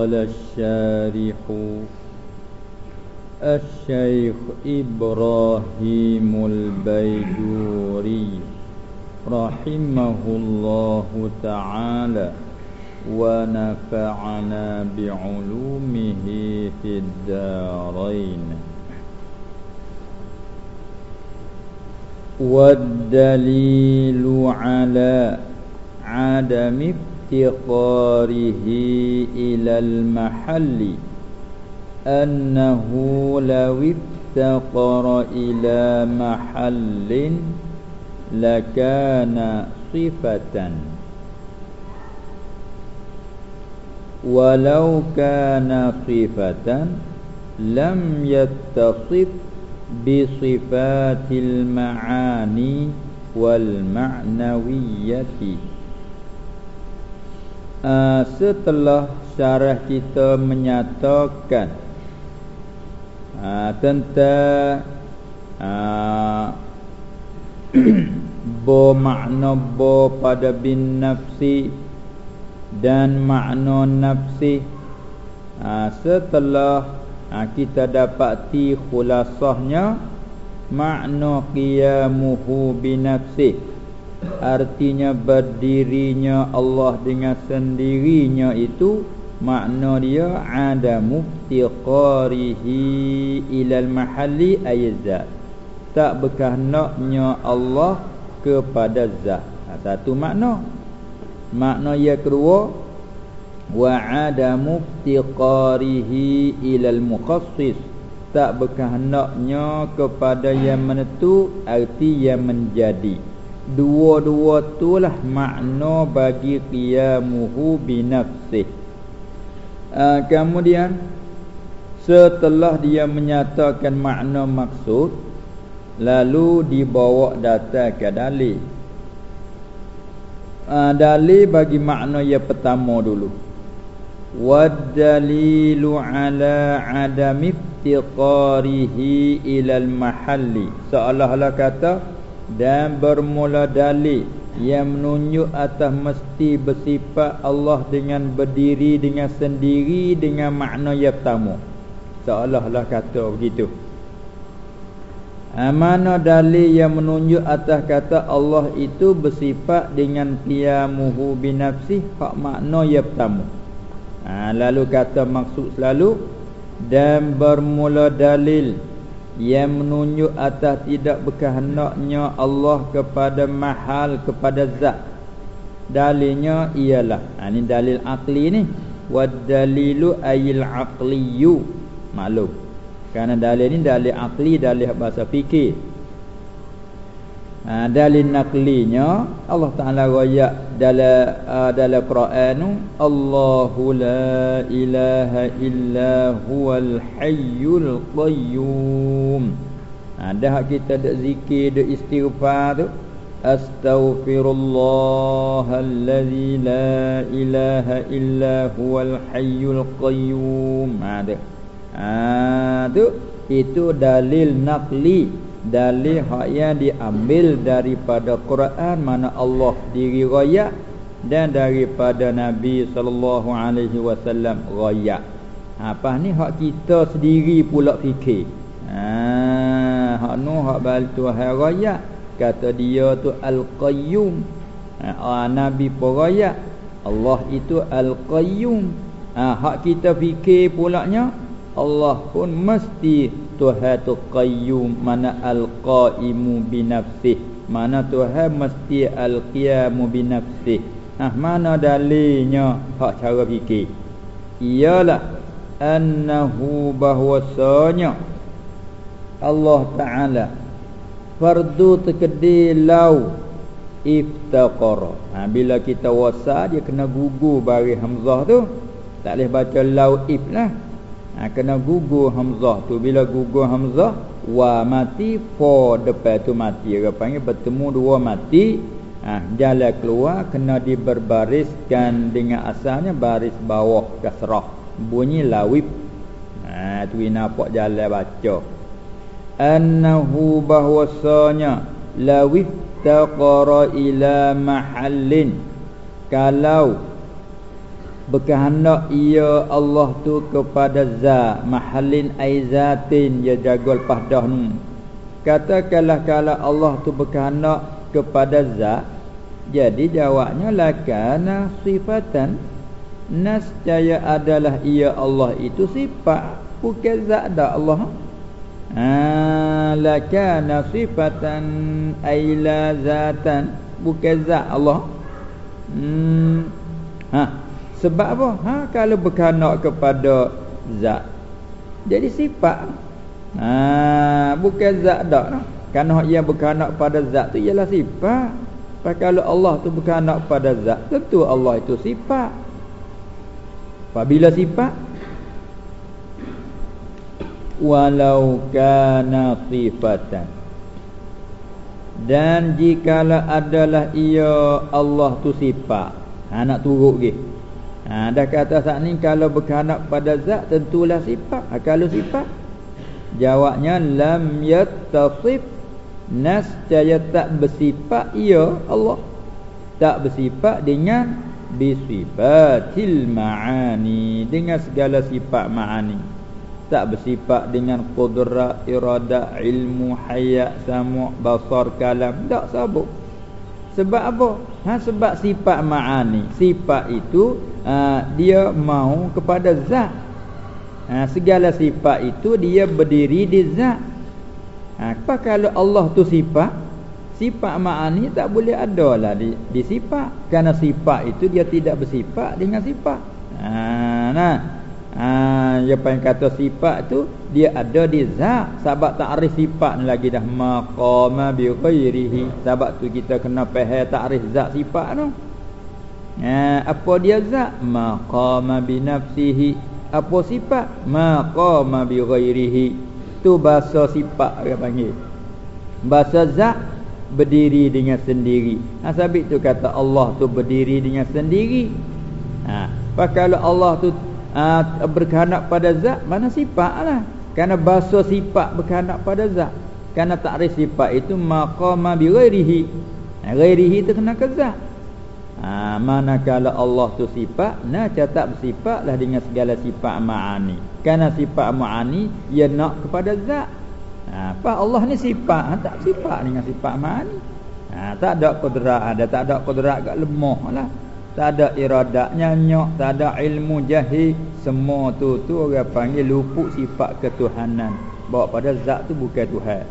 قال الشارح الشيخ إبراهيم البيجوري رحمه الله تعالى ونفعنا بعلومه في الدارين. والدليل على عدم افتقاره إلى المحل أنه لو افتقر إلى محل لكان صفة. ولو كان صفة لم يتصف بصفات المعاني والمعنوية. Uh, setelah syarah kita menyatakan uh, tentang uh, bo makna bo pada bin nafsi dan makna nafsi. Uh, setelah uh, kita dapati khulasahnya makna qiyamuhu bin nafsi Artinya berdirinya Allah dengan sendirinya itu Makna dia ada muftiqarihi ilal mahalli ayzat Tak berkehendaknya Allah kepada zat. Ha, Satu makna. Makna yang kedua Wa ada muftiqarihi ilal mukhassis Tak berkehendaknya kepada yang menentu Arti yang menjadi Dua-dua itulah makna bagi qiyamuhu binafsih uh, Kemudian Setelah dia menyatakan makna maksud Lalu dibawa data ke dalil. Uh, Dalil bagi makna yang pertama dulu. Waddalilu ala adami iftiqarihi ilal mahalli. Seolah-olah kata dan bermula dalil yang menunjuk atas mesti bersifat Allah dengan berdiri dengan sendiri dengan makna yang pertama seolah-olah kata begitu. Ha, mana dalil yang menunjuk atas kata Allah itu bersifat dengan qiyamuhu binafsih hak makna yang pertama ha, lalu kata maksud selalu dan bermula dalil yang menunjuk atas tidak berkehendaknya Allah kepada mahal kepada zat. Dalilnya ialah ha, ini dalil akli ni. Wad dalilu ayil aqliyu. Maklum. Kerana dalil ni dalil akli dalil bahasa fikir ha, dalil naklinya Allah Taala royak dalam uh, dalam Quran Allahu la ilaha illa huwal hayyul qayyum. Ha, dah kita dak zikir dak istighfar tu Astaghfirullahalladzi la ilaha illa huwal hayyul qayyum. Ha, ha tu itu dalil nakli dalil hak yang diambil daripada Quran mana Allah diri raya dan daripada Nabi sallallahu alaihi wasallam raya. Apa ni hak kita sendiri pula fikir. Ha hak nu hak bal Tuhan raya kata dia tu al-qayyum. Ha Nabi pun raya Allah itu al-qayyum. Ha hak kita fikir pulaknya Allah pun mesti Tuhan tu qayyum mana al-qaimu binafsih. Mana Tuhan mesti al-qiyamu binafsih. Nah mana dalilnya? Hak cara fikir. Ialah annahu bahwasanya Allah taala fardu tekedi lau iftaqara. Ha, bila kita wasa dia kena gugur bari hamzah tu tak boleh baca lau if lah ha, kena gugur hamzah tu. Bila gugur hamzah wa mati fo depan tu mati. Dia panggil bertemu dua mati. Ha, jalan keluar kena diberbariskan dengan asalnya baris bawah kasrah. Bunyi lawib. Ha tu nampak jalan baca. Annahu bahwasanya lawib taqara ila mahallin. Kalau berkehendak ia Allah tu kepada za mahallin aizatin ya jagol pahdah nu katakanlah kalau Allah tu berkehendak kepada za jadi jawabnya lakana sifatan. Nascaya adalah ia Allah itu sifat bukan zat dak Allah. Ha lakana sifatan ay la zatan bukan zat Allah. Hmm ha sebab apa? Ha kalau berkanak kepada zat. Jadi sifat. Ha bukan zat dak no. Kerana yang berkanak pada zat tu ialah sifat. Kalau Allah tu berkanak pada zat tentu Allah itu sifat. Apabila sifat? Walau kana sifatan. Dan jikalau adalah ia Allah tu sifat. Ha nak turut ke ha dah kata saat ni kalau berkehendak pada zat tentulah sifat. Ha, kalau sifat jawabnya lam yattasif. Nascaya tak bersifat ia Allah. Tak bersifat dengan bisifatil ma'ani dengan segala sifat ma'ani. Tak bersifat dengan qudrat irada ilmu hayat samu basar kalam. Tak sabuk sebab apa? Ha sebab sifat ma'ani. Sifat itu uh, dia mau kepada zat. Ha, segala sifat itu dia berdiri di zat. Ha, apa kalau Allah tu sifat? Sifat ma'ani tak boleh ada lah di, di sifat. Kerana sifat itu dia tidak bersifat dengan sifat. Ha, nah Ha, dia yang kata sifat tu dia ada di zat. Sebab takrif sifat ni lagi dah. Maqama bi ghairihi. Sebab tu kita kena faham takrif zat sifat tu. Ha, apa dia zat? Maqama bi nafsihi. Apa sifat? Maqama bi ghairihi. Tu bahasa sifat dia panggil. Bahasa zat berdiri dengan sendiri. Ha, sebab tu kata Allah tu berdiri dengan sendiri. Ha, kalau Allah tu uh, berkehendak pada zat mana sifat lah. Kerana bahasa sifat berkehendak pada zat. Kerana takrif sifat itu maqama bi ghairihi ghairihi itu kena ke zat. Ha, manakala Allah tu sifat nah catat bersifat lah dengan segala sifat ma'ani. Kerana sifat ma'ani ia nak kepada zat. Ha, apa Allah ni sifat? Ha, tak sifat dengan sifat ma'ani. Ha, tak ada kudrat ada tak ada kudrat kat lemah lah tak ada iradat nyanyok tak ada ilmu jahil semua tu tu orang panggil luput sifat ketuhanan. Bawa pada zat tu bukan tuhan.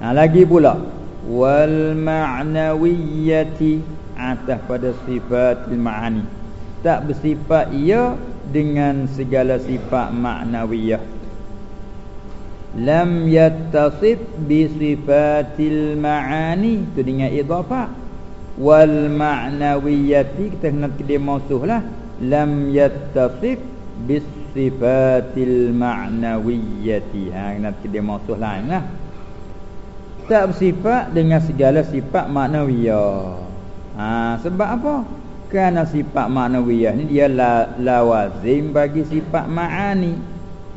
Ha, lagi pula wal ma'nawiyati atas pada sifat ma'ani. Tak bersifat ia dengan segala sifat ma'nawiyah. Lam yattasif bi sifatil ma'ani. Tu dengan idhafah wal ma'nawiyati kita kena dia mausuh lah. Lam yattasif bis sifatil ma'nawiyati. Ha kena dia mausuh lain lah. Tak bersifat dengan segala sifat ma'nawiyah ha sebab apa? Kerana sifat ma'nawiyah ni dia la, lawazim bagi sifat ma'ani.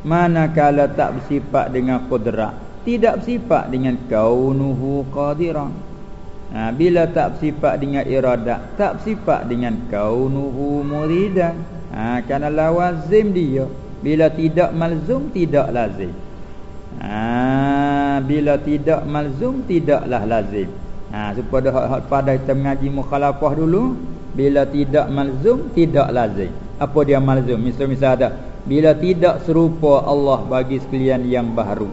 Manakala tak bersifat dengan qudrat tidak bersifat dengan kaunuhu qadiran ha, Bila tak bersifat dengan iradat Tak bersifat dengan kaunuhu muridan. Ha, Kerana lawazim dia Bila tidak malzum tidak lazim. Ha, Bila tidak malzum tidaklah lazim. Ha, Supaya hak-hak pada kita mengaji mukhalafah dulu Bila tidak malzum tidak lazim. Apa dia malzum? Misal-misal ada Bila tidak serupa Allah bagi sekalian yang baru.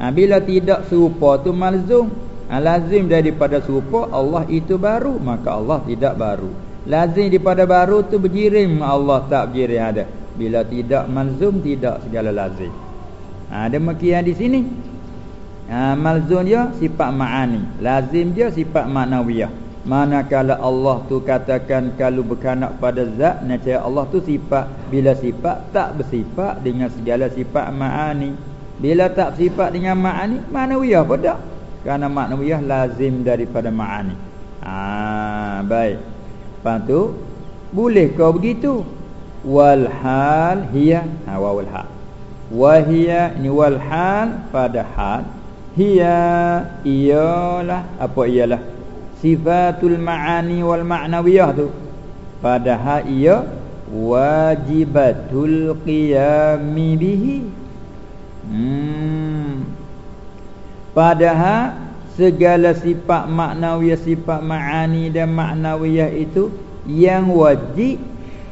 Ha, Bila tidak serupa tu malzum lazim daripada serupa Allah itu baru maka Allah tidak baru. Lazim daripada baru tu berjirim Allah tak berjirim ada. Bila tidak malzum tidak segala lazim. Ha, demikian di sini. Ha, malzum dia sifat ma'ani. Lazim dia sifat ma'nawiyah manakala Allah tu katakan kalau berkanak pada zat nescaya Allah tu sifat bila sifat tak bersifat dengan segala sifat ma'ani. Bila tak sifat dengan ma'ani ma'nawiyah pun tak kerana maknawiyah lazim daripada ma'ani. Ah baik. Lepas tu boleh kau begitu. Wal hal hiya ha wal hal. Wa hiya ni wal hal pada hal hiya ialah apa ialah? Sifatul ma'ani wal ma'nawiyah tu. Padahal ia wajibatul qiyami bihi. Hmm. Padahal segala sifat maknawiyah sifat ma'ani dan maknawiyah itu yang wajib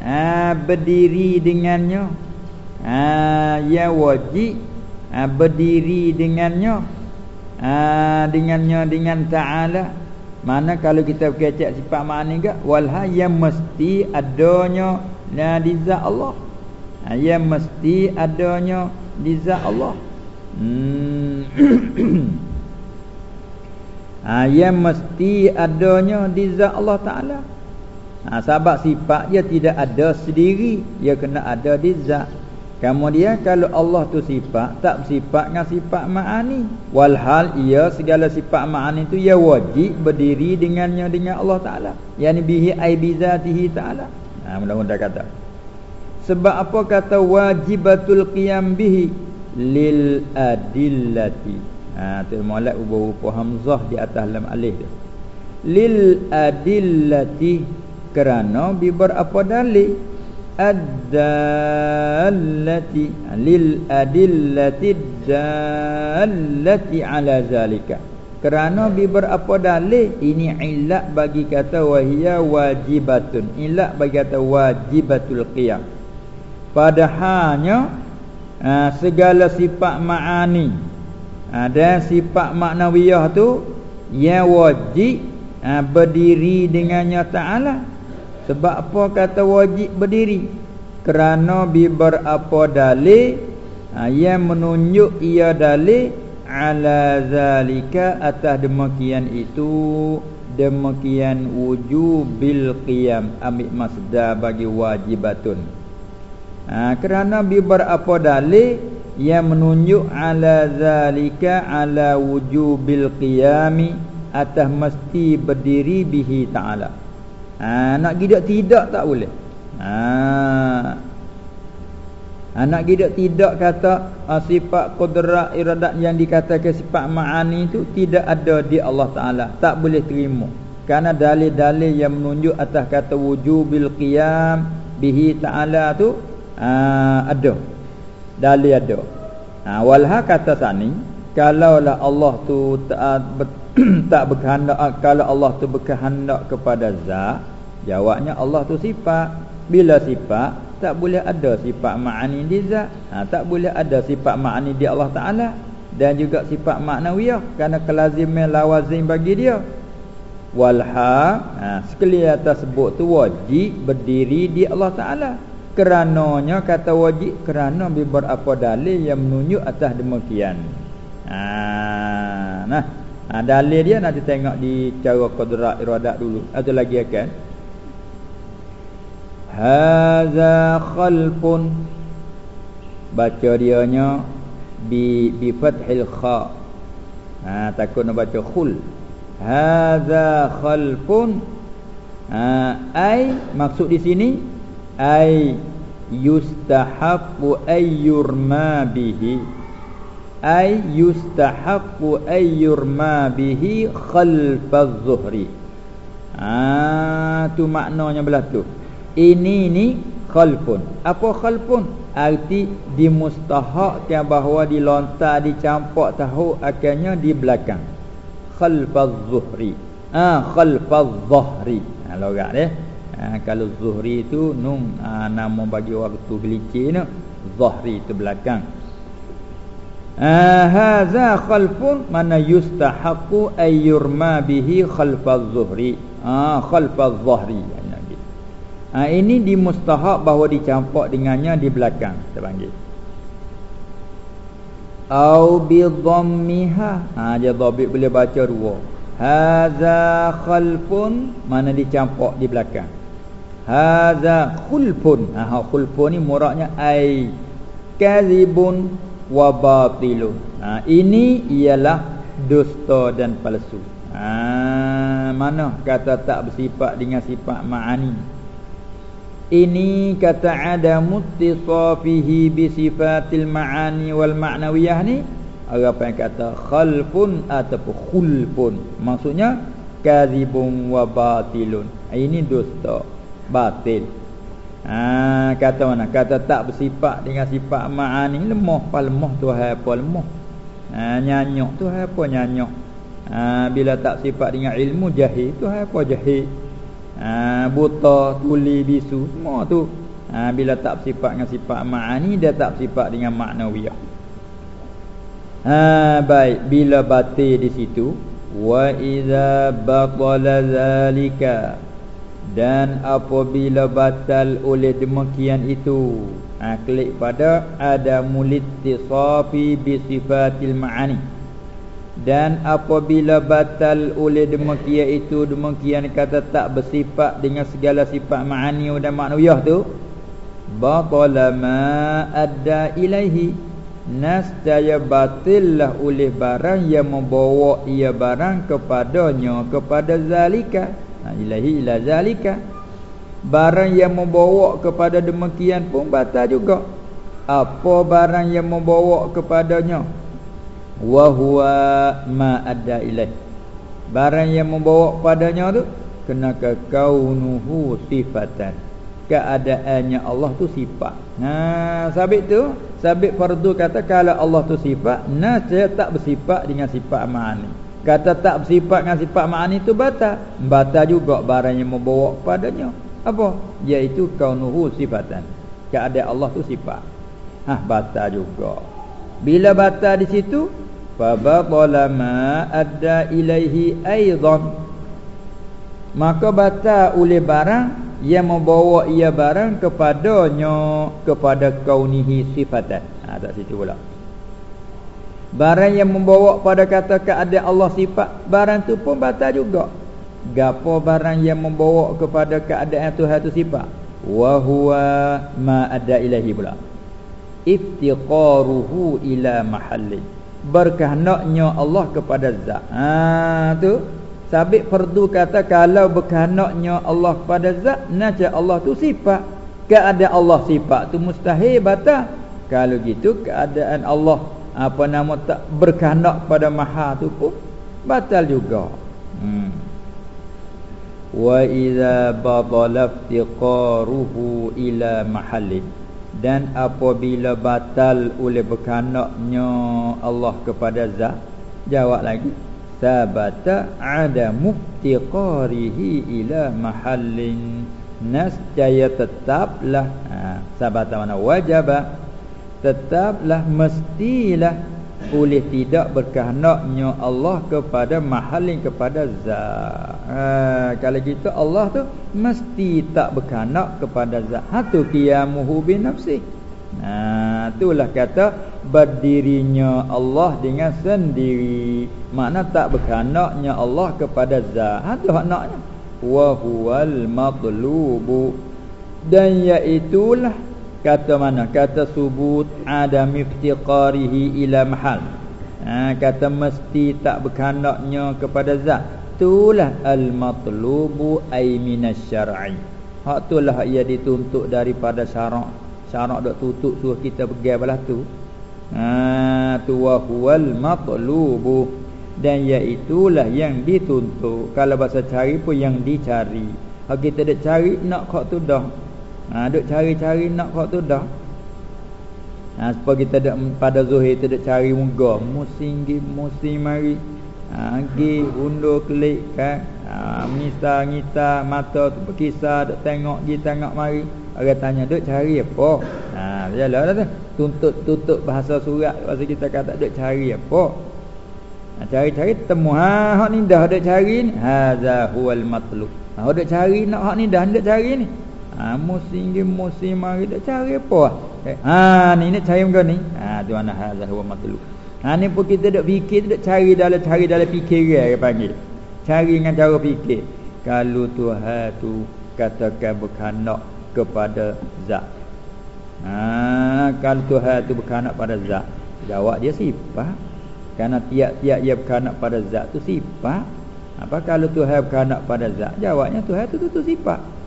ha, berdiri dengannya. Ha, yang wajib ha, berdiri dengannya. Ha, dengannya dengan ta'ala. Mana kalau kita kecek sifat ma'ani ke? Walha yang mesti adanya nah di zat Allah. Ha, yang mesti adanya di zat Allah hmm. ha, yang mesti adanya di zat Allah Ta'ala. Ha, sebab sifat dia tidak ada sendiri. Dia kena ada di zat. Kemudian kalau Allah tu sifat tak bersifat dengan sifat ma'ani. Walhal ia segala sifat ma'ani tu ia wajib berdiri dengannya dengan Allah Taala. Yani bihi ai taala. Ha mudah-mudahan kata. Sebab apa kata wajibatul qiyam bihi lil adillati. Ha tu molek ubah-ubah hamzah di atas lam alif tu lil adillati kerana bi apa dalil? Ad-dallati. Lil adillati dallati ala zalika. Kerana bi berapa dalil? Ini illat bagi kata wahia wajibatun. Illat bagi kata wajibatul qiyam. Padahalnya ha, segala sifat ma'ani ha, dan sifat maknawiyah tu yang wajib ha, berdiri dengannya ta'ala sebab apa kata wajib berdiri? Kerana bibar apa dalil ha, yang menunjuk ia dalil ala zalika atas demikian itu demikian wujubil qiyam ambil masdar bagi wajibatun. Ha, kerana bibar apa dalil yang menunjuk ala zalika ala wujubil qiyami atas mesti berdiri bihi ta'ala. Ha, Nak gidak tidak tak boleh. Ha. ha nak gidak tidak kata ha, Sifat kudrat iradat yang dikatakan sifat ma'ani itu Tidak ada di Allah Ta'ala. Tak boleh terima. Kerana dalil-dalil yang menunjuk atas kata wujubil qiyam Bihi Ta'ala tu ha, Ada. Dalil ada. Ha, Walha kata sani Kalaulah Allah tu tak tak berkehendak kalau Allah tu berkehendak kepada zat jawabnya Allah tu sifat. Bila sifat tak boleh ada sifat ma'ani di zat. Ha, tak boleh ada sifat ma'ani di Allah taala. Dan juga sifat maknawiyah kerana kelaziman lawazim bagi dia. Walha ha, sekali atas sebut tu wajib berdiri di Allah taala kerananya kata wajib kerana beberapa dalil yang menunjuk atas demikian ha, nah Ha, dalil dia nanti tengok di cara qadrat iradat dulu. Atau lagi akan. Haza khalqun baca dianya bi bi fathil kha. Ha takut nak baca khul. Haza khalqun ha ai maksud di sini ai yustahaqqu ayyurma bihi. Ay yustahaqqu ayyurma bihi khalfaz zuhri. Ah tu maknanya belah tu. Ini ni khalfun. Apa khalfun? Arti dimustahakkan bahawa dilontar dicampak tahu akhirnya di belakang. Khalfaz zuhri. Ah khalfaz zuhri. Ha logat eh ha, kalau zuhri itu nun ha, nama bagi waktu gelicin tu zuhri itu belakang. Hadza khalfun mana yustahaqqu ayyurma bihi khalfaz zuhri. Ah khalfaz zuhri ha, ini dimustahak bahawa dicampak dengannya di belakang kita panggil. Au bi dhammiha. Ha dia dhabit boleh baca dua. Hadza khalfun mana dicampak di belakang hadza khulfun ha khulfun ni muraknya ai kadhibun wa batilun. Ha, ini ialah dusta dan palsu. Ha, mana kata tak bersifat dengan sifat ma'ani. Ini kata ada muttisafihi bi sifatil ma'ani wal ma'nawiyah ni apa yang kata khalfun ataupun khulfun. Maksudnya kadzibun wa batilun. Ini dusta, batil. Ha, kata mana? Kata tak bersifat dengan sifat ma'ani lemah apa lemah tu apa lemah. Ha, nyanyok tu apa nyanyok. Ha, bila tak sifat dengan ilmu jahil tu apa jahil. Ha, buta, tuli, bisu semua tu. Ha, bila tak bersifat dengan sifat ma'ani dia tak bersifat dengan maknawiyah. Ha, baik bila batil di situ wa idza batala zalika dan apabila batal oleh demikian itu ha, klik pada ada mulittisafi bi sifatil ma'ani. Dan apabila batal oleh demikian itu demikian kata tak bersifat dengan segala sifat ma'ani dan maknawiyah tu batala ma adda ilaihi. Nascaya batillah oleh barang yang membawa ia barang kepadanya kepada zalika ha, ilahi ila zalika. Barang yang membawa kepada demikian pun batal juga. Apa barang yang membawa kepadanya? Wa huwa ma adda ilaih. Barang yang membawa kepadanya tu kena ke kaunuhu sifatan. Keadaannya Allah tu sifat. Nah sabit tu sabit fardu kata kalau Allah tu sifat nah saya tak bersifat dengan sifat ma'ani Kata tak bersifat dengan sifat ma'ani itu batal. Batal juga barang yang membawa kepadanya Apa? Iaitu kaunuhu sifatan. Keadaan Allah tu sifat. Hah, batal juga. Bila batal di situ Fabatala ma adda ilaihi aizan. Maka batal oleh barang Yang membawa ia barang kepadanya Kepada kaunihi sifatan. Ha, tak situ pula Barang yang membawa pada kata keadaan Allah sifat Barang tu pun batal juga. Gapo barang yang membawa kepada keadaan Tuhan tu sifat? Wahuwa ma ada ilahi pula. Iftiqaruhu ila mahallin Berkehendaknya Allah kepada zat. Ha, tu. Sabit perdu kata Kalau berkehendaknya Allah kepada zat Naca Allah tu sifat. Keadaan Allah sifat tu mustahil batal. Kalau gitu keadaan Allah apa nama tak berkehendak pada maha tu pun batal juga. Hmm. wa idza badala iftiqaruhu ila mahallin. Dan apabila batal oleh berkehendaknya Allah kepada zat jawab lagi sabata ada muftiqarihi ila mahallin. Nasjaya tetaplah ha, sabata mana? Wajaba tetaplah mestilah boleh tidak berkehendaknya Allah kepada mahalin kepada zat. Ha, kalau gitu Allah tu mesti tak berkehendak kepada zat. Hatu qiyamuhu bi nafsi. Nah, itulah kata berdirinya Allah dengan sendiri. Makna tak berkehendaknya Allah kepada zat. Hatu maknanya wa huwal matlubu dan iaitulah kata mana? Kata subut adam iftiqarihi ila mahal. Ha, kata mesti tak berkehendaknya kepada zat. Itulah al matlubu ay minasyar'i hak itulah ia dituntut daripada syarak. Syarak dak tutup suruh kita pergi belah tu. Ha tu wa huwal matlubu. Dan iaitulah yang dituntut. Kalau bahasa cari pun yang dicari. Hak kita dak cari nak kok tu dah Ha duk cari-cari nak kau tu dah. Ha supaya kita dak pada zuhir tu dak cari muka, musim gi musim mari. Ha gi undur klik kan. Ha misa ngita mata tu berkisar dak tengok gi tengok mari. Orang tanya duk cari apa? Ha jalah dah tu. Tuntut tutup bahasa surat bahasa kita kata duk cari apa? Ha, cari-cari temu ha hak ni dah dak cari ni. Haza huwal matlub. Ha dak cari nak hak ni dah dak cari ni. Ha musim ge musim mari dak cari apa? Eh, ha ni ni cari muka ni. Ha tu ana hazah huwa matlub. Ha ni pun kita dak fikir dak cari dalam cari dalam fikiran dia panggil. Cari dengan cara fikir. Kalau Tuhan tu katakan berkehendak kepada zat. Ha kalau Tuhan tu berkehendak pada zat, jawab dia sifat. Karena tiap-tiap dia berkehendak pada zat tu sifat. Apa kalau Tuhan berkehendak pada zat? Jawabnya Tuhan tu tu, tu sifat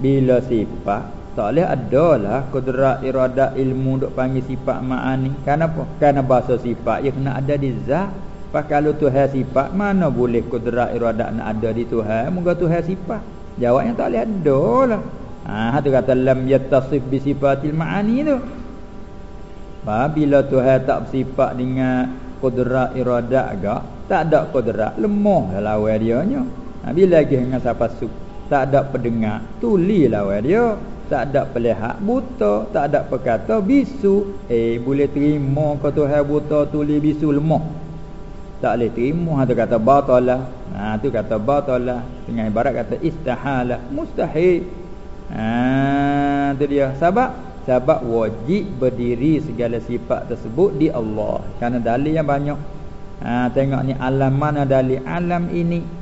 bila sifat tak boleh adalah kudrat iradat ilmu duk panggil sifat ma'ani. Kenapa? Kerana bahasa sifat ia kena ada di zat. Pak kalau Tuhan sifat mana boleh kudrat iradat nak ada di Tuhan? Moga Tuhan sifat. Jawabnya tak boleh ada lah. Ha tu kata lam yattasif bi sifatil ma'ani tu. Bila Tuhan tak bersifat dengan kudrat iradat agak, tak ada kudrat, lemah lawan dia nya. Ha, bila lagi dengan siapa su, tak ada pendengar, tuli lawan dia. Tak ada pelihat buta, tak ada perkata bisu. Eh boleh terima kau Tuhan buta tuli bisu lemah. Tak boleh terima tu kata batalah. Ha tu kata batalah dengan ibarat kata istihala, mustahil. Ha tu dia. Sebab sebab wajib berdiri segala sifat tersebut di Allah kerana dalil yang banyak ha, tengok ni alam mana dalil alam ini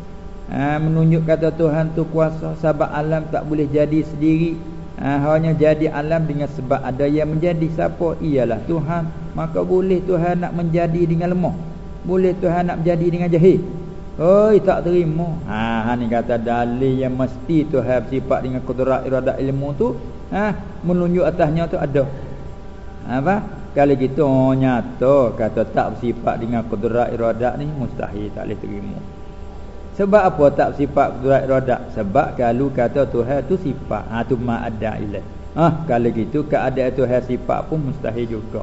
ha, menunjuk kata Tuhan tu kuasa sebab alam tak boleh jadi sendiri. Ha, hanya jadi alam dengan sebab ada yang menjadi siapa? Ialah Tuhan. Maka boleh Tuhan nak menjadi dengan lemah. Boleh Tuhan nak menjadi dengan jahil. Oi tak terima. Ha, ha ni kata dalil yang mesti Tuhan bersifat dengan kudrat iradat ilmu tu ha, menunjuk atasnya tu ada. Apa? Kalau gitu nyata kata tak bersifat dengan kudrat iradat ni mustahil tak boleh terima sebab apa tak bersifat kudrat iradat sebab kalau kata Tuhan tu sifat. Ha tu ma ada ilah. Ha kalau gitu keadaan Tuhan sifat pun mustahil juga.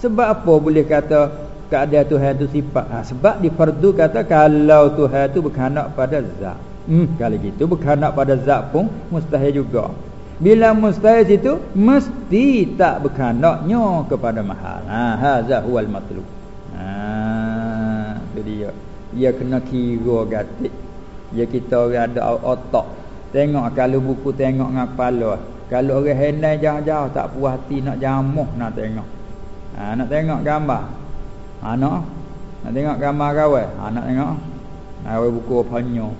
Sebab apa boleh kata keadaan Tuhan tu sifat? Ha, sebab di fardu kata kalau Tuhan tu berkehendak pada zat. Hmm kalau gitu berkehendak pada zat pun mustahil juga. Bila mustahil situ mesti tak berkehendaknya kepada mahal. Ha haza huwal matlub. Ha tu dia. Dia kena kira gatik. Ya kita orang ada otak. Tengok kalau buku tengok dengan kepala. Kalau orang hendak jauh-jauh tak puas hati nak jamuh nak tengok. Ha nak tengok gambar. Ha nak nak tengok gambar kawan. Ha nak tengok. Ha buku panjang.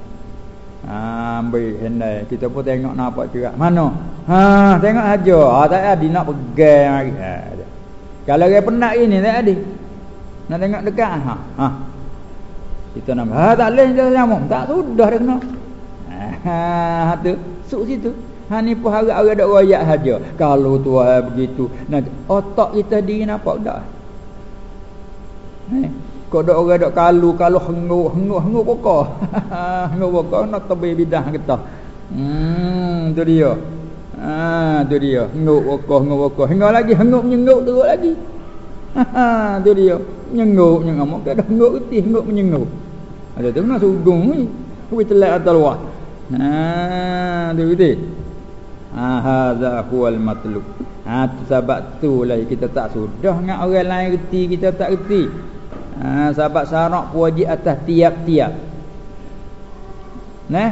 Ha ambil hendak kita pun tengok nampak cerak. Mana? Ha tengok aja. Ha tak ada nak pegang. Ha. Kalau dia penat ini tak ada. Nak tengok dekat ha. Ha. Kita nak ha tak leh dia nyamuk. Tak sudah dah kena. Ha, ha tu suk situ. Ha ni pun harap-harap dak royak saja. Kalau tuan begitu, nak otak kita di nampak dak. Eh. Kau dok orang dok kalu kalu henguk henguk henguk pokok. henguk pokok nak tebih bidah kita. Hmm tu dia. Ha tu dia. Henguk pokok henguk pokok. Hingga lagi henguk menyenguk terus lagi. Ha tu dia. Menyenguk menyenguk ke dah henguk reti henguk menyenguk. Ada tu nak sugung ni. Kuwi telak atas luar. Ha tu betul. Ha hadza huwal matlub. Ha tu sebab tu lah kita tak sudah dengan orang lain reti kita tak reti ha, Sahabat syarak wajib atas tiap-tiap Nah,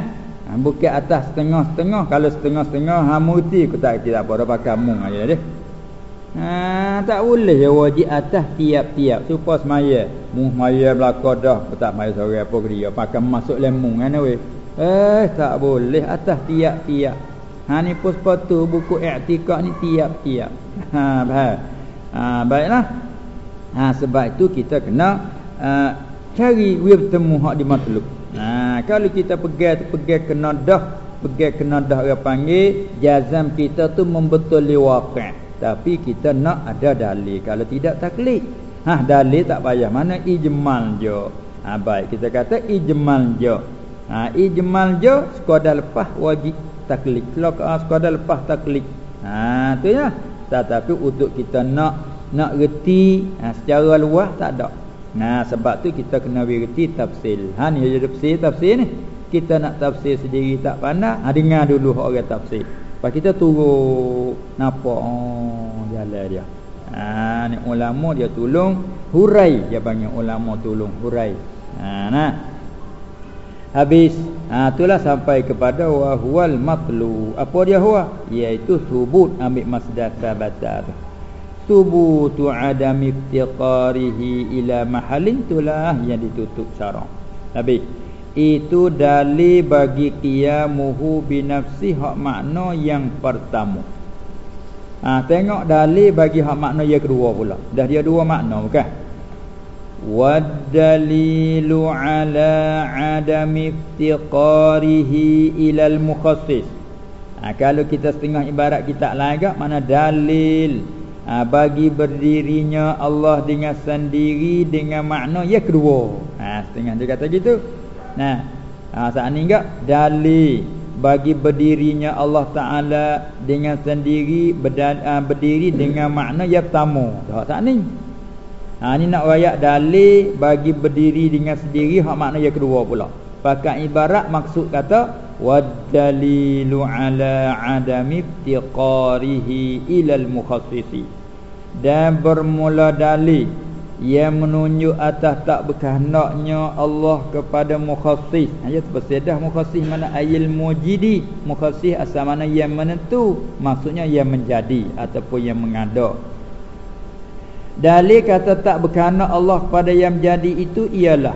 ha, Bukan atas setengah-setengah Kalau setengah-setengah ha, Muti aku tak kira apa Dah pakai mung aja dia ha, Tak boleh ya wajib atas tiap-tiap Supaya semaya Mung semaya belakang dah Tak semaya sore apa ke dia Pakai masuk lemung kan we. Eh tak boleh atas tiap-tiap Ha ni pun sepatu buku i'tikad ni tiap-tiap. Ha baik. Ha baiklah. Ha sebab itu kita kena uh, cari wir bertemu hak di matlub. Ha kalau kita pergi pergi kena dah, pergi kena dah orang panggil, jazam kita tu membetuli waqi'. Tapi kita nak ada dalil. Kalau tidak taklid. Ha dalil tak payah mana ijmal je. Ha baik kita kata ijmal je. Ha ijmal je sekadar lepas wajib taklid. Kalau sekadar lepas taklid. Ha tu ya. Tetapi untuk kita nak nak reti ha, secara luas tak ada. Nah sebab tu kita kena reti tafsir. Ha ni jadi tafsir tafsir ni. Kita nak tafsir sendiri tak pandai, ha dengar dulu orang tafsir. Lepas kita turun nampak oh jalan dia. Ha ni ulama dia tolong hurai dia panggil ulama tolong hurai. Ha nah. Habis ha itulah sampai kepada wahwal matlu. Apa dia huwa? Iaitu subut ambil masdar sabata tu thubutu adam iftiqarihi ila mahallin itulah yang ditutup syarak tapi itu dalil bagi qiyamuhu binafsi hak makna yang pertama. Ha, tengok dalil bagi hak makna yang kedua pula. Dah dia dua makna bukan? Wadalilu ala adam iftiqarihi ila al-mukhassis ha, kalau kita setengah ibarat kita lagak mana dalil ha, bagi berdirinya Allah dengan sendiri dengan makna yang kedua. Ha, setengah dia kata gitu nah ha, saat ni enggak dalil bagi berdirinya Allah Taala dengan sendiri ah, berdiri dengan makna pertama. Tak tak ni. Ha ni nak wayak dalil bagi berdiri dengan sendiri hak makna yang kedua pula. Pakai ibarat maksud kata wadalilu ala adami iftiqarihi ila al-mukhassisi. Dan bermula dalil yang menunjuk atas tak berkehendaknya Allah kepada mukhassis. Ayat bersedah mukhassis mana ayil mujidi. Mukhassis asal mana yang menentu. Maksudnya yang menjadi ataupun yang mengada. Dalil kata tak berkehendak Allah kepada yang menjadi itu ialah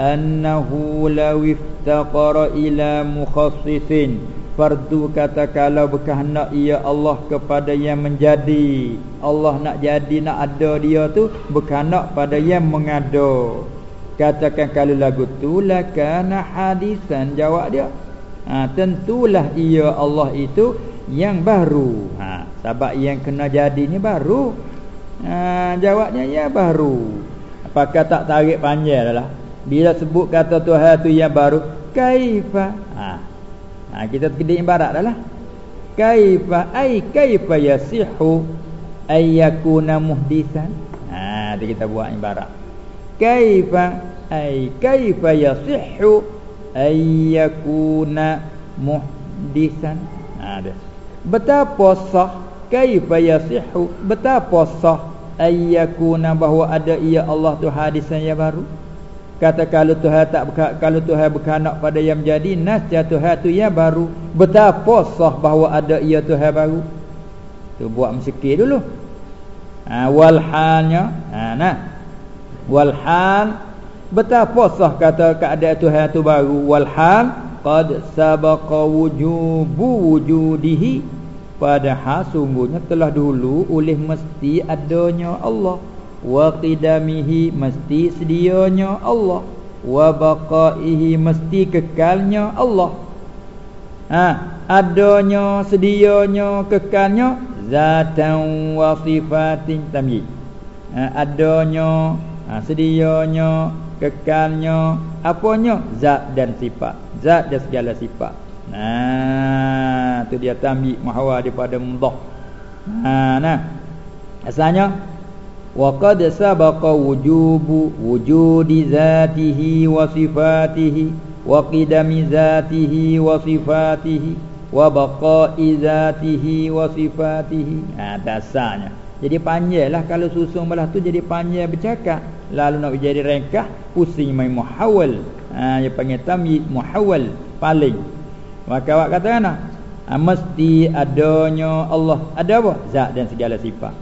annahu law iftaqara ila mukhassisin fardu kata kalau berkehendak ia Allah kepada yang menjadi. Allah nak jadi nak ada dia tu berkehendak pada yang mengada. Katakan kalau lagu tu lakana hadisan jawab dia. Ha, tentulah ia Allah itu yang baru. Ha, sebab yang kena jadi ni baru. Ha, jawabnya ya baru. Apakah tak tarik panjang lah? Bila sebut kata Tuhan tu yang baru kaifa? Ha Ha, kita terkedik ibarat dah lah. Kaifa ay kaifa yasihu ay yakuna muhdisan. Ha, tu kita buat ibarat. Kaifa ay kaifa yasihu ay yakuna muhdisan. Ha, dah. Betapa sah kaifa yasihu betapa sah ay yakuna bahawa ada ia Allah tu hadisan yang baru kata kalau Tuhan tak kalau Tuhan berkehendak pada yang menjadi nas Tuhan tu yang baru. Betapa sah bahawa ada ia Tuhan baru. Tu buat mesikir dulu. Ha, wal halnya ha, nah. Wal hal betapa sah kata keadaan Tuhan tu baru. Wal hal qad sabaqa wujubu wujudihi. Padahal sungguhnya telah dulu oleh mesti adanya Allah wa qidamihi mesti sedianya Allah. Wa baqaihi mesti kekalnya Allah. Ha adanya sedianya kekalnya zatan wa sifatin tamyiz ha, adanya ha, sedianya kekalnya apanya? Zat dan sifat. Zat dan segala sifat. Nah tu dia tamyiz mahwa daripada mudhaf. Ha nah. Asalnya وقد سبق وجوب وجود ذاته وصفاته وقدم ذاته وصفاته وبقاء ذاته وصفاته ha, dasarnya jadi panjanglah kalau susun belah tu jadi panjang bercakap lalu nak jadi ringkas pusing main muhawal ha dia panggil tamyiz muhawal paling maka awak kata kan ha, mesti adanya Allah ada apa zat dan segala sifat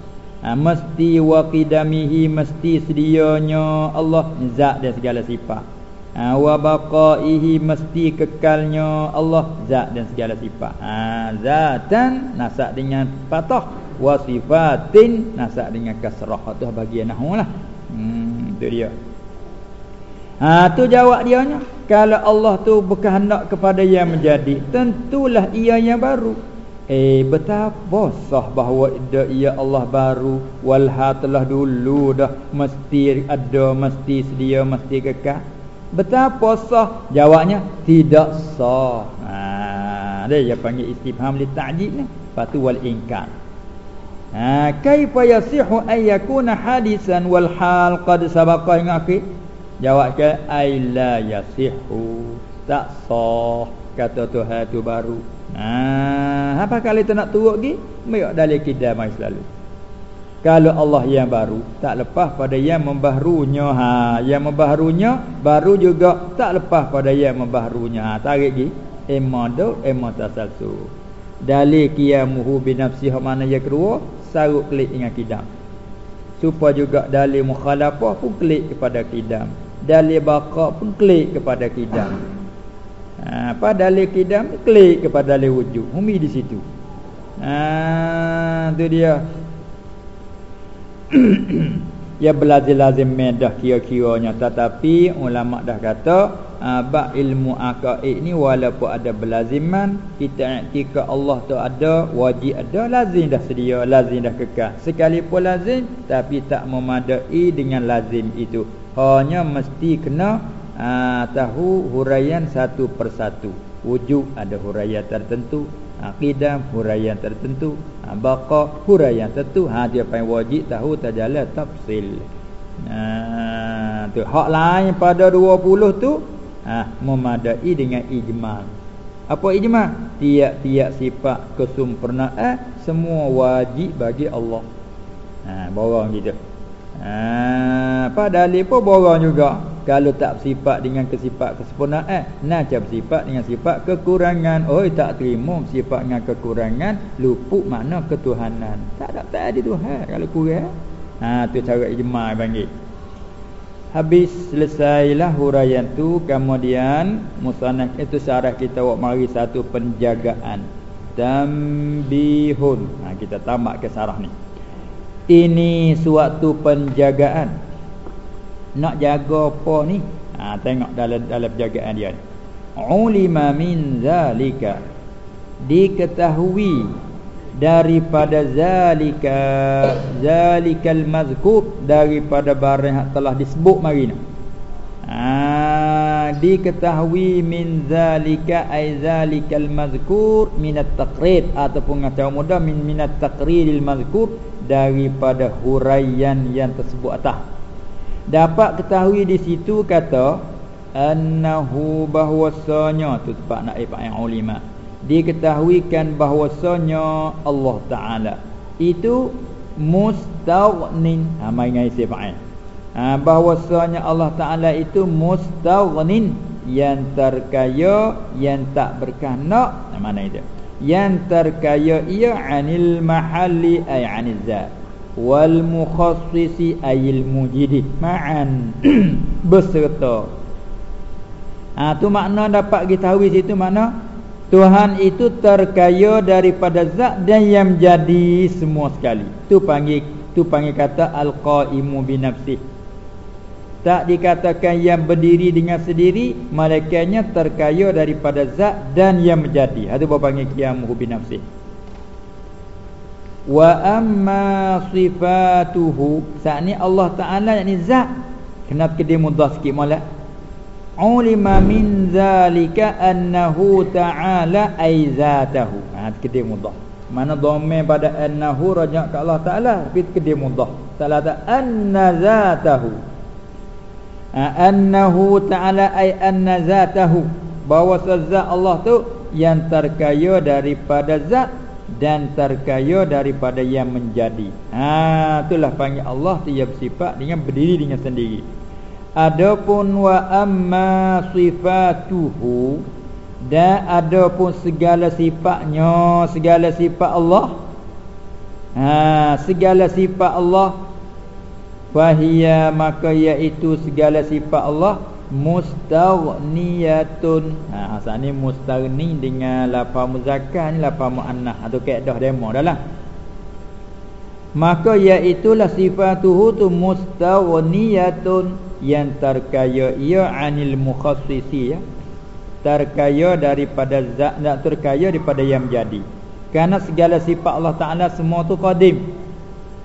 ha, mesti waqidamihi mesti sedianya Allah zat dan segala sifat. Ha, wa baqaihi mesti kekalnya Allah zat dan segala sifat. Ha, zatan nasab dengan patah. Wa sifatin nasab dengan kasrah. Tu bahagian nahwu lah hmm tu dia. Ha tu jawab dia nya. Kalau Allah tu berkehendak kepada yang menjadi, tentulah ia yang baru. Eh betapa sah bahawa ia Allah baru walha telah dulu dah mesti ada mesti sedia mesti kekal. Betapa sah? Jawabnya tidak sah. Ha dia dia panggil istifham li ta'jib ni. Patu wal inkar. Ha kaifa yasihu ay yakuna hadisan wal hal qad sabaqa ing akhir? Jawab ke ay la yasihu. Tak sah kata Tuhan tu baru. Ha, apa kali tu nak turut lagi? Mek dalil kidam mai selalu. Kalau Allah yang baru, tak lepas pada yang membaharunya. Ha, yang membaharunya baru juga tak lepas pada yang membaharunya. Ha, tarik lagi. Emma do, emma tasalsu. Dalil qiyamuhu bi nafsihi mana yang kedua, saruk klik dengan kidam. Supaya juga dalil mukhalafah pun klik kepada kidam. Dalil baqa pun klik kepada kidam. Ha, apa dalil kidam klik kepada dalil wujud. Umi di situ. Ha, tu dia. ya belazim-lazim medah kira-kiranya tetapi ulama dah kata ha, bab ilmu aqaid ni walaupun ada belaziman kita iktikad Allah tu ada wajib ada lazim dah sedia lazim dah kekal sekalipun lazim tapi tak memadai dengan lazim itu hanya mesti kena ha, tahu huraian satu persatu. Wujud ada huraian tertentu akidah huraian tertentu ha, baqa huraian tertentu. Ha dia panggil wajib tahu tajalal tafsil. Ha tu hak lain pada 20 tu ha memadai dengan ijmal apa ijmal tiap-tiap sifat kesempurnaan semua wajib bagi Allah. Ha borang gitu Ha, apa dalil pun borang juga. Kalau tak bersifat dengan kesifat kesempurnaan eh, nak bersifat dengan sifat kekurangan. Oh tak terima sifat dengan kekurangan luput makna ketuhanan. Tak ada tak ada Tuhan kalau kurang. Ha tu cara ijma' panggil. Habis selesailah huraian tu kemudian musannaf itu syarah kita buat mari satu penjagaan. Tambihun. Ha kita tambah ke syarah ni ini suatu penjagaan. Nak jaga apa ni? Ha, tengok dalam dalam penjagaan dia ni. Ulima min zalika. Diketahui daripada zalika zalikal mazkur daripada barang yang telah disebut mari ni. Ha, diketahui min zalika ay zalikal mazkur minat taqrid ataupun kata mudah min minat taqridil mazkur daripada huraian yang tersebut atas. Dapat ketahui di situ kata annahu bahwasanya tu tempat nak ipak yang ulima diketahuikan bahwasanya Allah taala. Itu mustaghnin ha mai ngai sifat ha bahwasanya Allah taala itu mustaghnin yang terkaya yang tak berkehendak. Mana itu yang terkaya ia anil mahalli ay anil zat. Wal mukhassisi ayil mujidi. Ma'an. Beserta ha tu makna dapat kita tahu situ mana Tuhan itu terkaya daripada zat dan yang menjadi semua sekali. Tu panggil tu panggil kata al-qaimu bi nafsihi tak dikatakan yang berdiri dengan sendiri malaikatnya terkaya daripada zat dan yang menjadi. Itu apa panggil qiyamuhu bi nafsi. Wa amma sifatuhu saat ni Allah taala yakni zat. Kena kedai mudah sikit molek ulima min zalika annahu ta'ala ay zatahu. Ha kedai mudah. Mana dhamma pada annahu rajak ke Allah taala tapi kedai mudah. Taala ta anna zatahu annahu ta'ala ay anna zatahu. Bahawa zat Allah tu yang terkaya daripada zat dan terkaya daripada yang menjadi. Ha itulah panggil Allah dia bersifat dengan berdiri dengan sendiri. Adapun wa amma sifatuhu dan adapun segala sifatnya segala sifat Allah ha segala sifat Allah Fahiyya maka iaitu segala sifat Allah Mustaghniyatun ha, Asal ni mustaghni dengan lapar muzakkar ni lapar mu'annah Atau keedah demo dah lah. Maka iaitulah sifatuhu tu mustaghniyatun Yang terkaya ia anil mukhassisi ya. Terkaya daripada zat Terkaya daripada yang menjadi Kerana segala sifat Allah Ta'ala semua tu qadim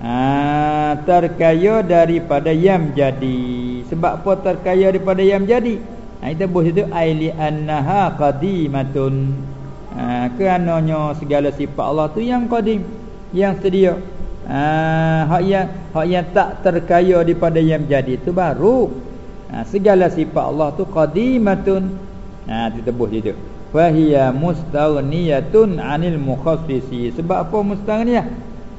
ha, terkaya daripada yang jadi. Sebab apa terkaya daripada yang jadi? Ha, kita buat itu aili annaha qadimatun. Ha, kerananya segala sifat Allah tu yang qadim yang sedia. Ha, hak yang hak yang tak terkaya daripada yang jadi itu baru. Ha, segala sifat Allah tu qadimatun. Ha kita buat itu fahiya mustaghniyatun anil mukhassisi. Sebab apa mustaghniyah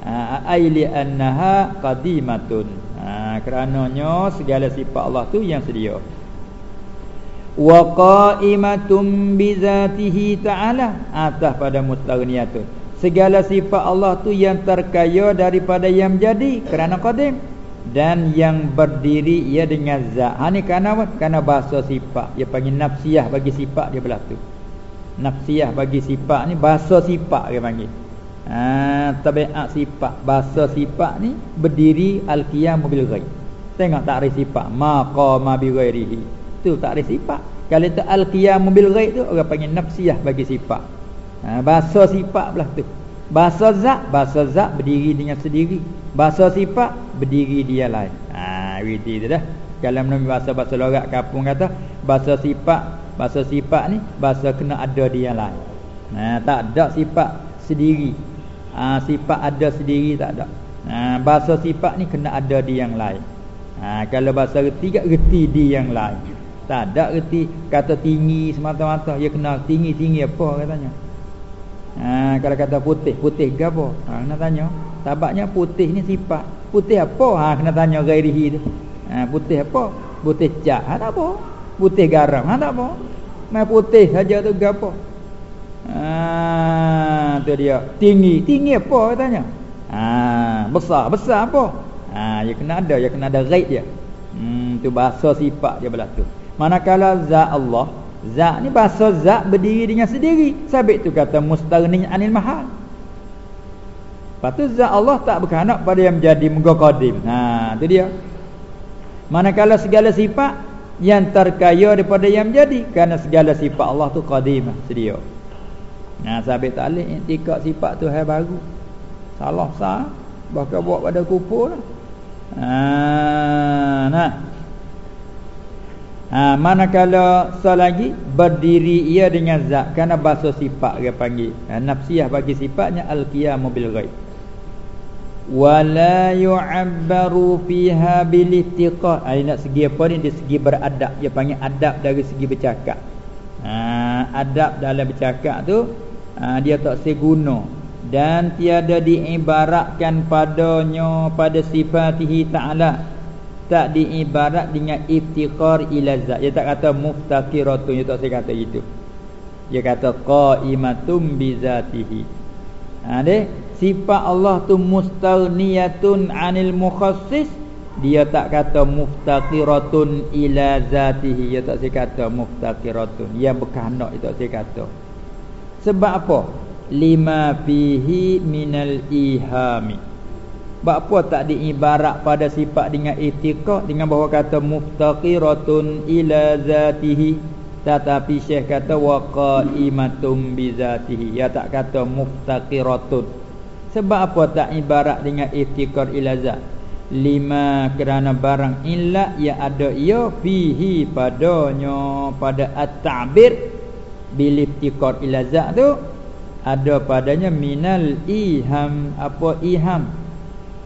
Ha, aili annaha qadimatun. Ha kerananya segala sifat Allah tu yang sedia. Wa qa'imatum bi zatihi ta'ala atas pada mustaghniyatun segala sifat Allah tu yang terkaya daripada yang jadi kerana qadim. Dan yang berdiri ia dengan zat. Ha ni kerana apa? Kerana bahasa sifat. Dia panggil nafsiyah bagi sifat dia belah tu. Nafsiyah bagi sifat ni bahasa sifat dia panggil ha, tabiat sifat bahasa sifat ni berdiri al-qiyam bil ghaib tengok takrif sifat. Maqama bi ghairihi. Tu takrif sifat. Kalau tu al-qiyam bil ghaib tu orang panggil nafsiyah bagi sifat. Ha, bahasa sifat belah tu. Bahasa zat bahasa zat berdiri dengan sendiri. Bahasa sifat berdiri dia lain. Ha witi tu dah. Kalau menemui bahasa bahasa logat kampung kata bahasa sifat bahasa sifat ni bahasa kena ada di yang lain. Ha, tak ada sifat sendiri ha, sifat ada sendiri tak ada. Ha, bahasa sifat ni kena ada di yang lain. Ha, kalau bahasa reti kat reti di yang lain. Tak ada reti kata tinggi semata-mata. Dia kena tinggi-tinggi apa katanya ha, kalau kata putih putih ke apa? Ha, kena tanya. Tabaknya putih ni sifat. Putih apa? Ha, kena tanya gairihi tu. Ha, putih apa? Putih cat ha, tak apa. Putih garam. Ha tak apa. Mai putih saja tu gapo ha tu dia. Tinggi. Tinggi apa? Katanya ha besar. Besar apa? Ha dia kena ada. Dia kena ada ghaib dia. Hmm tu bahasa sifat dia belah tu. Manakala zat Allah zat ni bahasa zat berdiri dengan sendiri. Sabit tu kata mustaghni anil mahal. Lepas zat Allah tak berkehendak pada yang menjadi mughaqadim. Ha, tu dia. Manakala segala sifat yang terkaya daripada yang menjadi. Kerana segala sifat Allah tu qadimah sedia. Nah, sahabat talib intikak sifat tu hai baru. Salah sah bahkan buat pada kupur lah. Ha, nah. Ha, manakala selagi berdiri ia dengan zat kerana bahasa sifat dia panggil. Ha, nafsiyah bagi sifatnya al-qiyamu bil ghaib wala yu'abbaru fiha bil ittiqa ai nak segi apa ni dia segi beradab dia panggil adab dari segi bercakap ha, adab dalam bercakap tu ha, dia tak seguna. Dan tiada diibaratkan padanya pada sifatihi ta'ala. Tak diibarat dengan iftiqar ila zat. Dia tak kata muftaqiratun dia tak saya kata itu dia kata qaimatum bi zatihi. Ha deh sifat Allah tu mustaghniyatun anil mukhassis. Dia tak kata muftaqiratun ila zatihi. Dia tak saya kata muftaqiratun yang berkehendak dia tak saya kata sebab apa? Lima fihi minal ihami. Sebab apa tak diibarat pada sifat dengan itiqah dengan bahawa kata muftaqiratun ila zatihi. Tetapi syekh kata waqaimatum bizatihi ya tak kata muftaqiratun sebab apa tak ibarat dengan iftikar ilazat Lima kerana barang illa yang ada ia fihi padanya pada at-ta'bir bil iftikar ilazat tu ada padanya minal iham apa iham?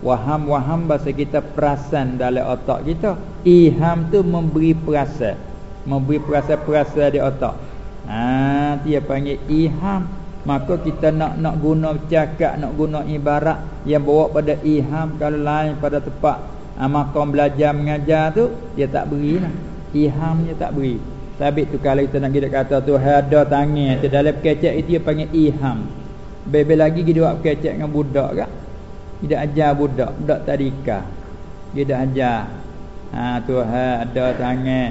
Waham waham bahasa kita perasan dalam otak kita. Iham tu memberi perasan memberi perasan-perasan di otak. Ha dia panggil iham. Maka kita nak nak guna cakap Nak guna ibarat Yang bawa pada iham Kalau lain pada tempat ha, Makam belajar mengajar tu Dia tak beri lah. Iham dia tak beri Sabit tu kalau kita nak kita kata tu Ada tangan tu Dalam kecek itu dia panggil iham Bebe lagi kita buat kecek dengan budak kak Dia ajar budak Budak tadika Dia ajar ha, Tuhan ada tangan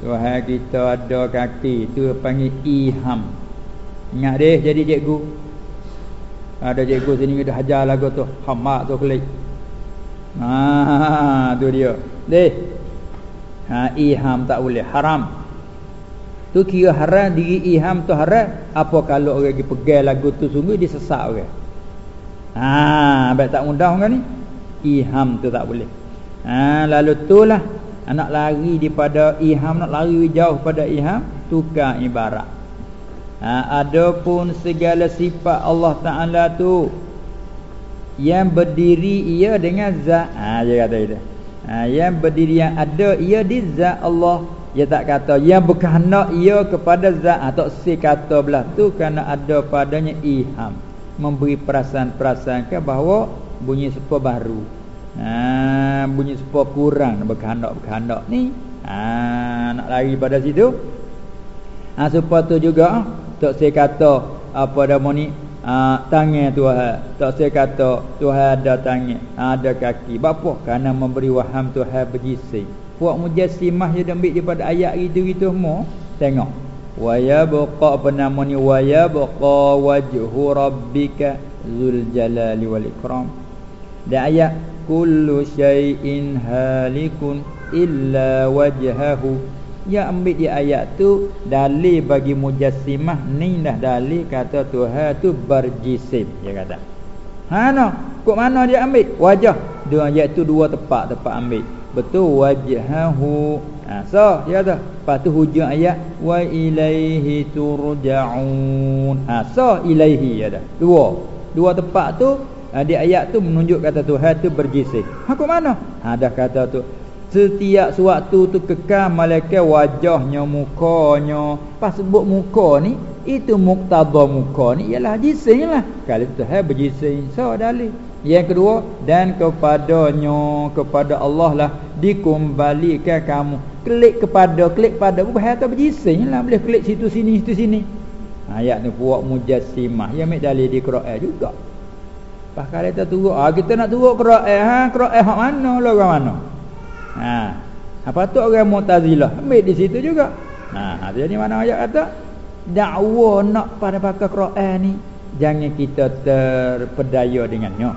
Tuhan kita ada kaki Tu panggil iham Ingat deh jadi cikgu. Ada cikgu sini dah ajar lagu tu. Hamak tu klik. Ha tu dia. Deh. Ha iham tak boleh haram. Tu kira haram diri iham tu haram. Apa kalau orang pergi pegang lagu tu sungguh dia sesak orang. Ha baik tak mudah kan ni. Iham tu tak boleh. Ha lalu tu lah anak lari daripada iham nak lari jauh pada iham tukar ibarat ha, Adapun segala sifat Allah Ta'ala tu Yang berdiri ia dengan zat ha, Dia kata itu ha, Yang berdiri yang ada ia di zat Allah Dia tak kata Yang berkehendak ia kepada zat. Ha, Tak si kata belah tu Kerana ada padanya iham. Memberi perasaan-perasaan ke bahawa Bunyi sepa baru. Ha, Bunyi sepa kurang Berkehendak-berkehendak ni. Ha, Nak lari pada situ. Ha, Supaya tu juga tak saya kata apa nama ni ha, tangan Tuhan. Tak saya kata Tuhan ada tangan ada kaki. Apa kerana memberi waham Tuhan berjisim puak mujassimah dia ambil daripada ayat itu itu semua tengok wa yabqa apa nama ni wa yabqa wajhu rabbika zul jalali wal ikram dan ayat kullu syai'in halikun illa wajhahu Ya ambil di ayat tu dalil bagi mujassimah ni dah dalil kata Tuhan tu berjisim dia kata. Ha no, kok mana dia ambil? Wajah. Dua ayat tu dua tepat tepat ambil. Betul wajhahu Ha, so dia kata, lepas tu hujung ayat wa ilaihi turja'un. Ha, so ilaihi ada. Dua. Dua tempat tu ha, di ayat tu menunjuk kata Tuhan tu berjisik. Ha ke mana? Ha dah kata tu setiap sewaktu tu kekal malaikat wajahnya mukanya. Pas sebut muka ni itu muktada muka ni ialah jisik lah. Kalau Tuhan berjisik so dalil. Yang kedua dan kepadanya kepada Allah lah dikembalikan kamu. Klik kepada klik pada bukan atau berjising lah boleh klik situ sini situ sini. Ayat ni buat mujassimah yang ambil dalil di Quran juga. Pas kali kita turun, ah kita nak turun Quran ha Quran hak mana lah orang mana. Ha. Apa tu orang Mu'tazilah ambil di situ juga. Ha, jadi mana ayat kata dakwa nak pada pakai Quran ni jangan kita terpedaya dengannya.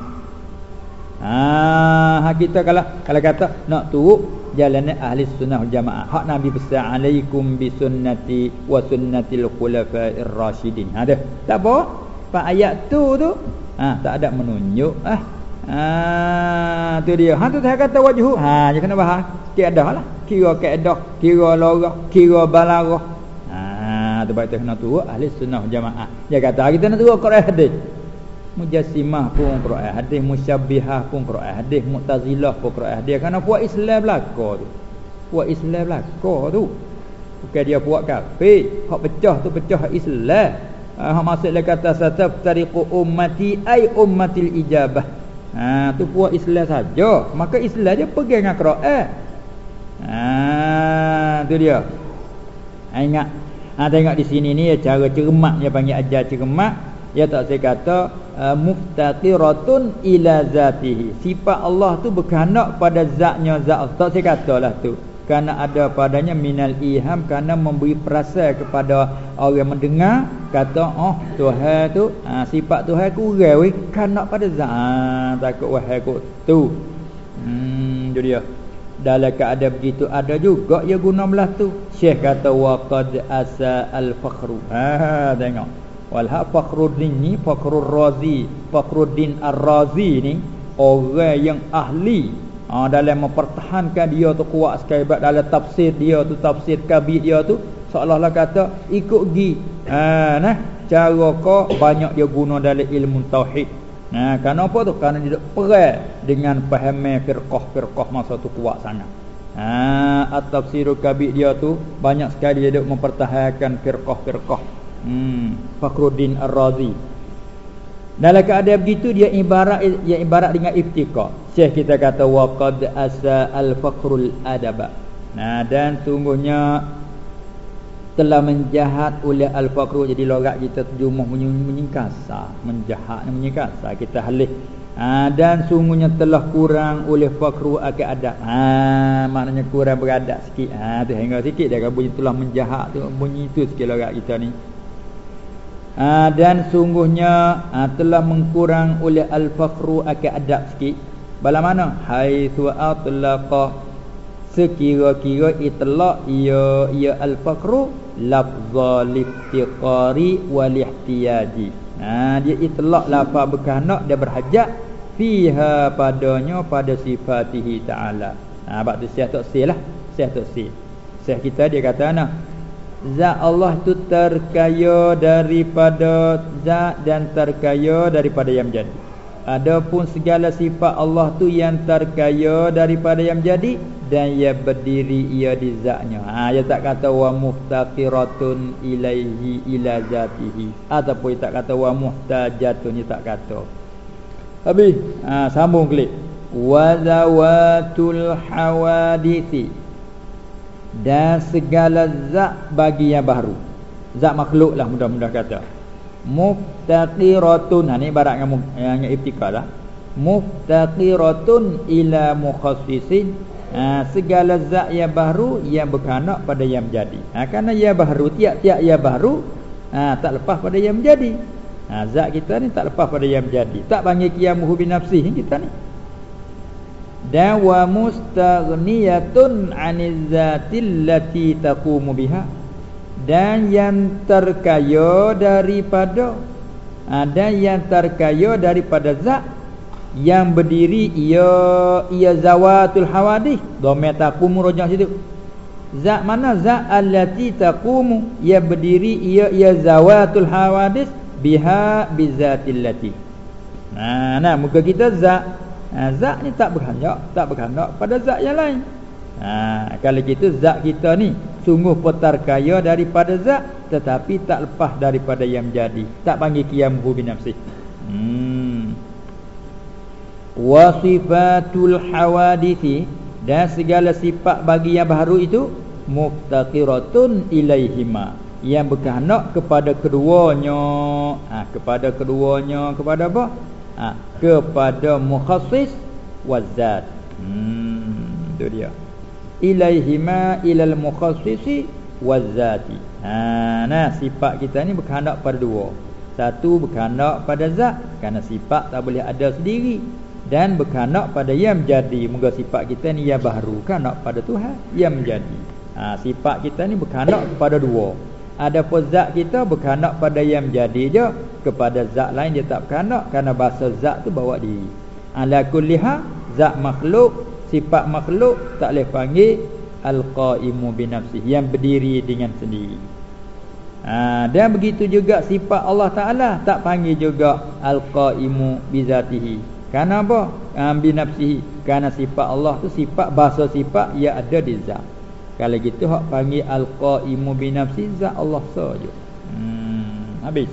Ah, ha, kita kalau kalau kata nak turut jalannya ahli sunnah jamaah. Hak Nabi pesan alaikum bi sunnati wa sunnatil khulafa'ir rasyidin. Ada. Tak apa? Pak ayat tu tu ha, tak ada menunjuk ah. Ha, tu dia. Ha tu saya kata wajhu. Ha, dia kena bahas. Sikit lah. Kira kaedah, kira lorah, kira balarah. Ha, tu baik tu kena turut ahli sunnah jamaah. Dia kata kita nak turut Quran hadis. Mujassimah pun Quran hadis, musyabbihah pun Quran hadis, mu'tazilah pun Quran hadis. Karena puak Islam belaka tu. Puak Islam belaka tu. Bukan dia puak kafir. Hak pecah tu pecah Islam. Ah uh, maksudnya kata sataf tariqu ummati ai ummatil ijabah. Ha tu puak Islam saja. Maka Islam dia pegang dengan Quran. Ha tu dia. Ha, ingat. Ha tengok di sini ni cara cermat dia panggil ajar cermat Ya tak saya kata uh, muftaqiratun ila zatihi. Sifat Allah tu berkehendak pada zatnya zat. Tak saya katalah tu. Karena ada padanya minal iham karena memberi perasa kepada orang mendengar kata oh Tuhan tu ha, sifat Tuhan kurang weh kanak pada zat. Ha, takut wahai kok tu. Hmm tu dia. Dalam keadaan begitu ada juga ya guna belah tu. Syekh kata waqad asa al-fakhru. Ha tengok. Walha Fakhruddin ni Fakhrul Razi Fakhruddin Ar-Razi ni Orang yang ahli. Ha, Dalam mempertahankan dia tu kuat sekali. Dalam tafsir dia tu Tafsir kabit dia tu Seolah-olah kata Ikut gi. Ha, nah, Cara kau banyak dia guna dalam ilmu Tauhid. Nah, ha, kenapa tu? Kerana dia perang dengan pahaman firqah-firqah masa tu kuat sangat. Ha, at-tafsirul kabir dia tu banyak sekali dia mempertahankan firqah-firqah hmm. Fakhruddin Ar-Razi. Dalam keadaan begitu dia ibarat dia ibarat dengan iftiqah Syekh kita kata waqad asa al-fakhrul adaba. Nah dan sungguhnya telah menjahat oleh al-fakhru jadi logat kita terjemah menyingkasa menjahat menyingkasa. Kita halih. Ha, dan sungguhnya telah kurang oleh fakhru akan adab ha, maknanya kurang beradab sikit. Ha, tu hingga sikit dia bunyi telah menjahat. Tu bunyi itu sikit logat kita ni ha, dan sungguhnya ha, telah mengkurang oleh al-fakhru akan adab sikit. Bala mana? Haitsu atlaqa. Sekira-kira itlaq ia ia al-fakhru lafzal iftiqari wal ihtiyaji ha dia itlaq lafaz berkehendak dia berhajat fiha padanya pada sifatihi taala. Ha bab tu sihat tak lah sihat tak sihat. Kita dia kata nah Zat Allah tu terkaya daripada zat dan terkaya daripada yang jadi. Adapun segala sifat Allah tu yang terkaya daripada yang jadi dan ia berdiri ia di zatnya. Ha dia tak kata wa muftaqiratun ilaihi ila zatihi ataupun tak kata wa muhtajatun dia tak kata. Habis ha sambung klik. Wa zawatul hawadithi dan segala zat bagi yang baru. Zat makhluk lah mudah-mudah kata. Muftaqiratun ha ni ibarat dengan yang ibtikar lah. Muftaqiratun ila mukhassisin. Ha, segala zat yang baru yang berkehendak pada yang menjadi. Ha, kerana yang baru tiap-tiap yang baru ha, tak lepas pada yang menjadi. Ha, zat kita ni tak lepas pada yang menjadi. Tak panggil qiyamuhu binafsih kita ni dan wa mustaghniyatun 'anil zatil lati taqumu biha dan yang terkaya daripada ada yang terkaya daripada zat yang berdiri ia ia zawatul hawadith dhamma taqum rujak situ Zat mana zat allati taqumu ia berdiri ia ia zawatul hawadis biha bizatillati. Nah, nah muka kita zat. Ha, zat ni tak berkehendak, tak berkehendak pada zat yang lain. Ha, kalau gitu zat kita ni sungguh petar kaya daripada zat tetapi tak lepas daripada yang jadi. Tak panggil qiyam bi nafsi. Hmm. Wasifatul hawadithi dan segala sifat bagi yang baru itu muftaqiratun ilaihima yang berkehendak kepada keduanya ha, kepada keduanya kepada apa ha, kepada mukhassis wazat hmm itu dia. Ilaihima ilal mukhassisi wazati ha nah sifat kita ni berkehendak pada dua. Satu berkehendak pada zat kerana sifat tak boleh ada sendiri. Dan berkanak pada yang menjadi. Moga sifat kita ni yang baru kanak pada Tuhan yang menjadi. Ha, sifat kita ni berkanak kepada dua. Ada pun zat kita berkanak pada yang menjadi je kepada zat lain dia tak berkanak kerana bahasa zat tu bawa diri ala kulliha zat makhluk sifat makhluk tak boleh panggil al-qaimu bi yang berdiri dengan sendiri ha, dan begitu juga sifat Allah Taala tak panggil juga al-qaimu bi zatihi Karena apa? Ambil nafsihi. Karena sifat Allah tu sifat bahasa sifat ia ada di zat. Kalau gitu hak panggil al-qaimu bi nafsi zat Allah saja. Hmm, habis.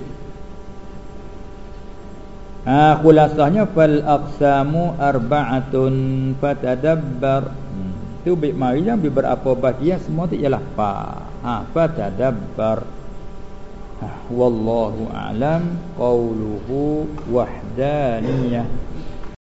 Ha khulasahnya fal aqsamu arba'atun fatadabbar. Hmm. Tu baik mari yang beberapa bahagian semua tu ialah fa. Ha fatadabbar. Ha, wallahu a'lam qawluhu wahdaniyah